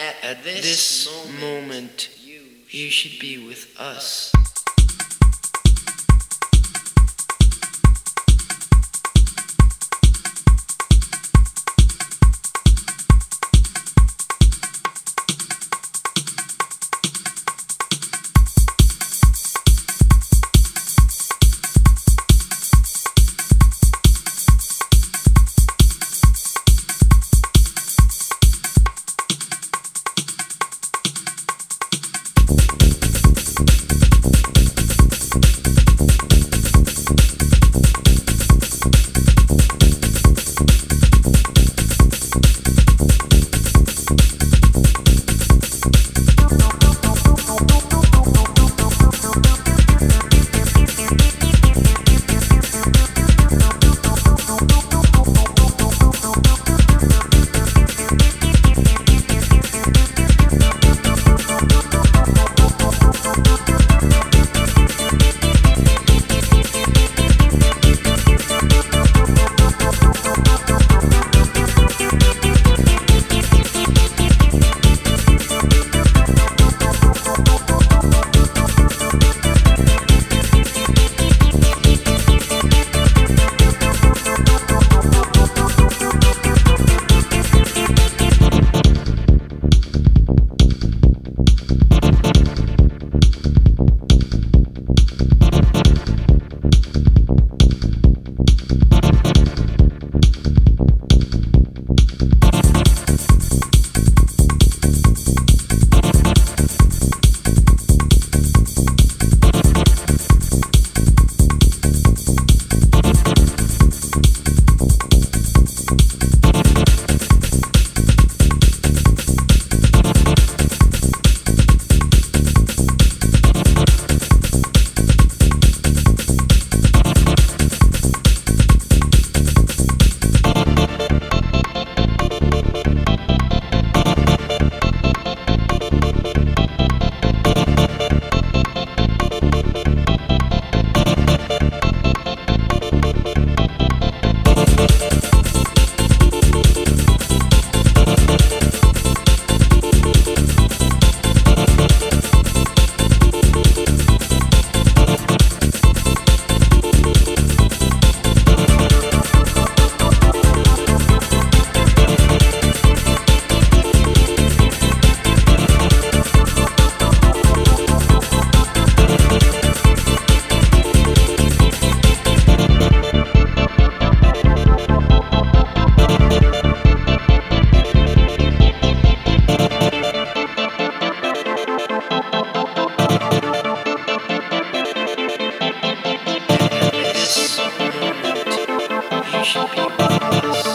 At this moment, you should be with us. You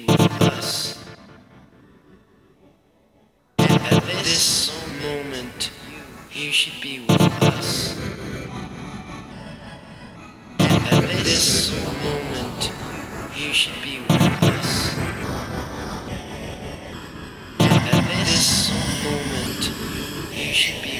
with us. At this moment, you should be with us. At this moment, you should be with us. At this moment, you should be